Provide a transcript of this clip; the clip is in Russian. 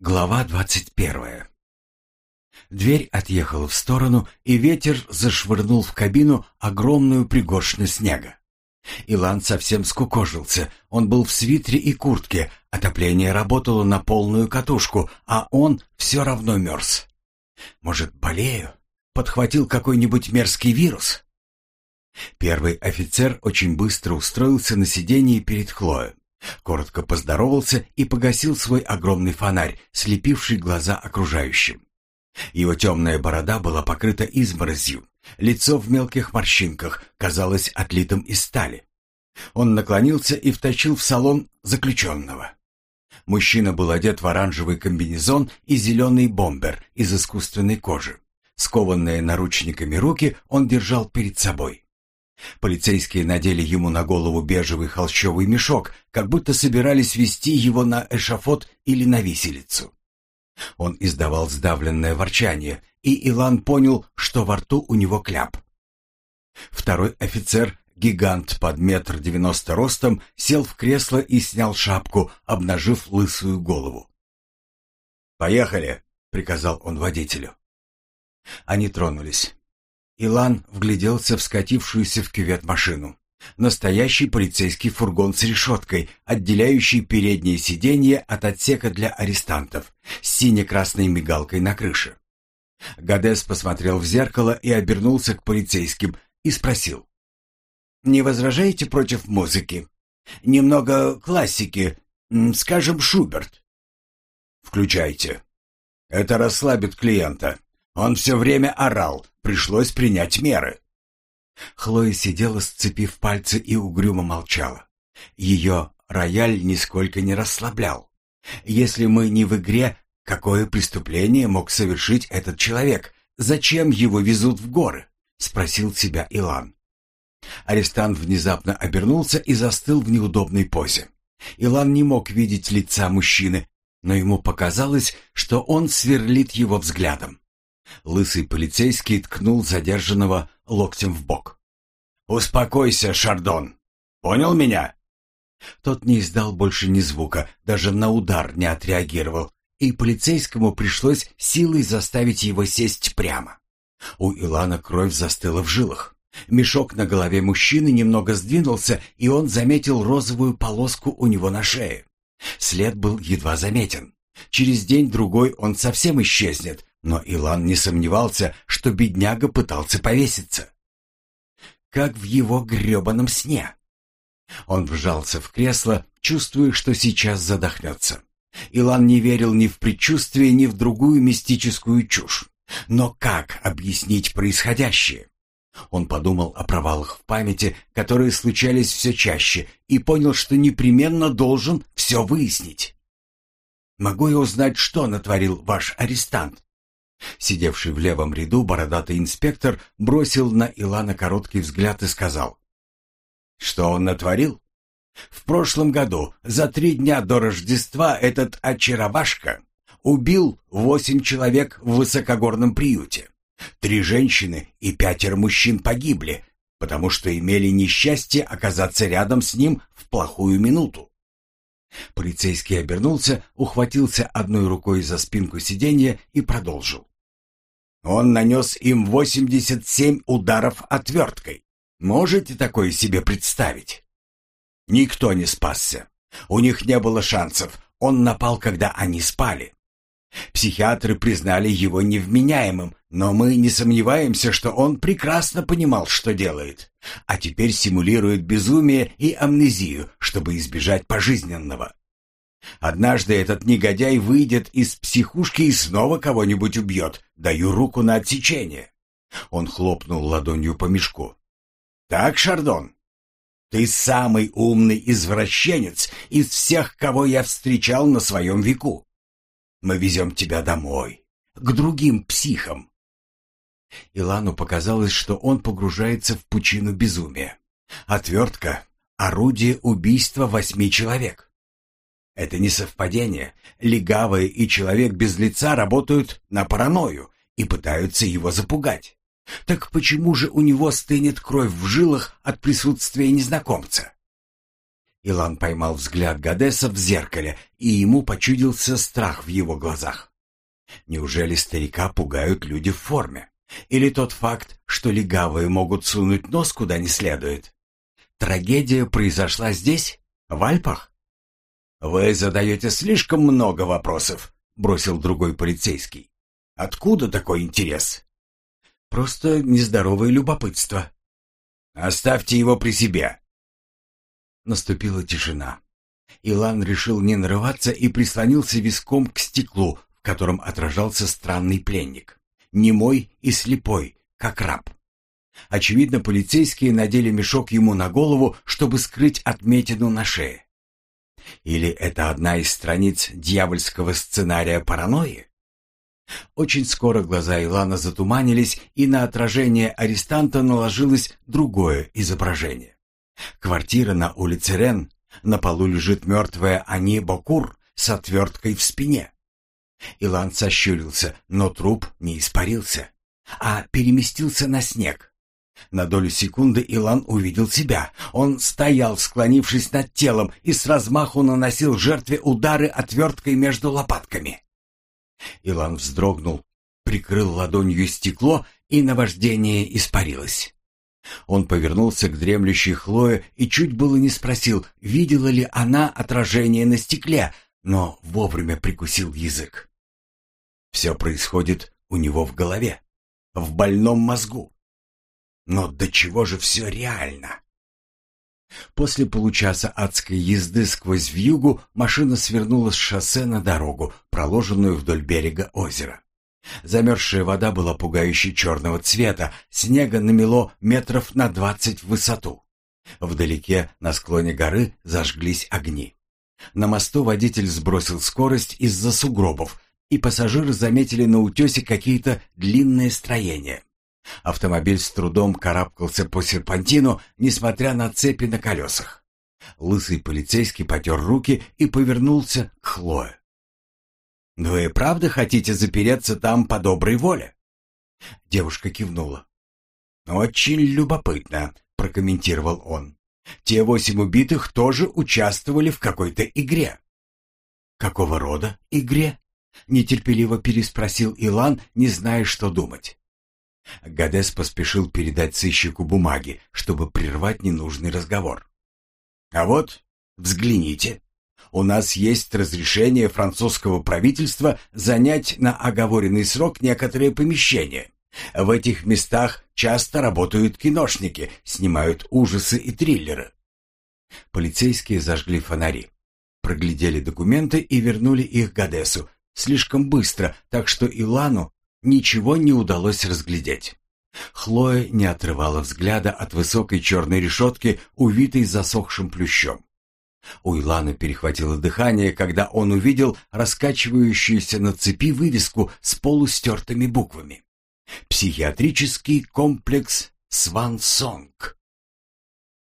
Глава двадцать первая. Дверь отъехала в сторону, и ветер зашвырнул в кабину огромную пригоршню снега. Илан совсем скукожился. Он был в свитере и куртке, отопление работало на полную катушку, а он все равно мерз. Может, болею? Подхватил какой-нибудь мерзкий вирус? Первый офицер очень быстро устроился на сиденье перед Хлоем. Коротко поздоровался и погасил свой огромный фонарь, слепивший глаза окружающим. Его темная борода была покрыта изморозью, лицо в мелких морщинках казалось отлитым из стали. Он наклонился и втащил в салон заключенного. Мужчина был одет в оранжевый комбинезон и зеленый бомбер из искусственной кожи. Скованные наручниками руки он держал перед собой. Полицейские надели ему на голову бежевый холщовый мешок, как будто собирались вести его на эшафот или на виселицу. Он издавал сдавленное ворчание, и Илан понял, что во рту у него кляп. Второй офицер, гигант под метр девяносто ростом, сел в кресло и снял шапку, обнажив лысую голову. «Поехали!» — приказал он водителю. Они тронулись. Илан вгляделся в скатившуюся в кювет машину. Настоящий полицейский фургон с решеткой, отделяющий переднее сиденье от отсека для арестантов, с сине-красной мигалкой на крыше. Гадес посмотрел в зеркало и обернулся к полицейским и спросил. «Не возражаете против музыки? Немного классики, скажем, Шуберт?» «Включайте. Это расслабит клиента. Он все время орал, пришлось принять меры. Хлоя сидела, сцепив пальцы и угрюмо молчала. Ее рояль нисколько не расслаблял. Если мы не в игре, какое преступление мог совершить этот человек? Зачем его везут в горы? Спросил себя Илан. Арестант внезапно обернулся и застыл в неудобной позе. Илан не мог видеть лица мужчины, но ему показалось, что он сверлит его взглядом. Лысый полицейский ткнул задержанного локтем в бок. «Успокойся, Шардон! Понял меня?» Тот не издал больше ни звука, даже на удар не отреагировал, и полицейскому пришлось силой заставить его сесть прямо. У Илана кровь застыла в жилах. Мешок на голове мужчины немного сдвинулся, и он заметил розовую полоску у него на шее. След был едва заметен. Через день-другой он совсем исчезнет, но Илан не сомневался, что бедняга пытался повеситься. Как в его гребаном сне. Он вжался в кресло, чувствуя, что сейчас задохнется. Илан не верил ни в предчувствие, ни в другую мистическую чушь. Но как объяснить происходящее? Он подумал о провалах в памяти, которые случались все чаще, и понял, что непременно должен все выяснить. «Могу я узнать, что натворил ваш арестант?» Сидевший в левом ряду бородатый инспектор бросил на Илана короткий взгляд и сказал. «Что он натворил? В прошлом году, за три дня до Рождества, этот очаровашка убил восемь человек в высокогорном приюте. Три женщины и пятеро мужчин погибли, потому что имели несчастье оказаться рядом с ним в плохую минуту. Полицейский обернулся, ухватился одной рукой за спинку сиденья и продолжил. Он нанес им 87 ударов отверткой. Можете такое себе представить? Никто не спасся. У них не было шансов. Он напал, когда они спали. Психиатры признали его невменяемым, но мы не сомневаемся, что он прекрасно понимал, что делает, а теперь симулирует безумие и амнезию, чтобы избежать пожизненного. Однажды этот негодяй выйдет из психушки и снова кого-нибудь убьет. Даю руку на отсечение. Он хлопнул ладонью по мешку. Так, Шардон, ты самый умный извращенец из всех, кого я встречал на своем веку. Мы везем тебя домой, к другим психам. Илану показалось, что он погружается в пучину безумия. Отвертка — орудие убийства восьми человек. Это не совпадение. Легавый и человек без лица работают на паранойю и пытаются его запугать. Так почему же у него стынет кровь в жилах от присутствия незнакомца? Илан поймал взгляд Гадеса в зеркале, и ему почудился страх в его глазах. Неужели старика пугают люди в форме? Или тот факт, что легавые могут сунуть нос куда не следует? Трагедия произошла здесь, в Альпах? «Вы задаете слишком много вопросов», — бросил другой полицейский. «Откуда такой интерес?» «Просто нездоровое любопытство». «Оставьте его при себе». Наступила тишина. Илан решил не нарываться и прислонился виском к стеклу, в котором отражался странный пленник. Немой и слепой, как раб. Очевидно, полицейские надели мешок ему на голову, чтобы скрыть отметину на шее. Или это одна из страниц дьявольского сценария паранойи? Очень скоро глаза Илана затуманились, и на отражение арестанта наложилось другое изображение. Квартира на улице Рен, на полу лежит мертвая Ани Бакур с отверткой в спине. Илан сощурился, но труп не испарился, а переместился на снег. На долю секунды Илан увидел себя. Он стоял, склонившись над телом, и с размаху наносил жертве удары отверткой между лопатками. Илан вздрогнул, прикрыл ладонью стекло, и наваждение испарилось. Он повернулся к дремлющей Хлое и чуть было не спросил, видела ли она отражение на стекле, но вовремя прикусил язык. Все происходит у него в голове, в больном мозгу. Но до чего же все реально? После получаса адской езды сквозь вьюгу машина свернула с шоссе на дорогу, проложенную вдоль берега озера. Замерзшая вода была пугающе черного цвета, снега намело метров на двадцать в высоту. Вдалеке, на склоне горы, зажглись огни. На мосту водитель сбросил скорость из-за сугробов, и пассажиры заметили на утесе какие-то длинные строения. Автомобиль с трудом карабкался по серпантину, несмотря на цепи на колесах. Лысый полицейский потер руки и повернулся к Хлое. «Вы правда хотите запереться там по доброй воле?» Девушка кивнула. «Очень любопытно», — прокомментировал он. «Те восемь убитых тоже участвовали в какой-то игре». «Какого рода игре?» — нетерпеливо переспросил Илан, не зная, что думать. Гадес поспешил передать сыщику бумаги, чтобы прервать ненужный разговор. «А вот, взгляните. У нас есть разрешение французского правительства занять на оговоренный срок некоторые помещения. В этих местах часто работают киношники, снимают ужасы и триллеры». Полицейские зажгли фонари, проглядели документы и вернули их Гадесу, слишком быстро, так что Илану ничего не удалось разглядеть. Хлоя не отрывала взгляда от высокой черной решетки, увитой засохшим плющом. У Илана перехватило дыхание, когда он увидел раскачивающуюся на цепи вывеску с полустертыми буквами. «Психиатрический комплекс Свансонг».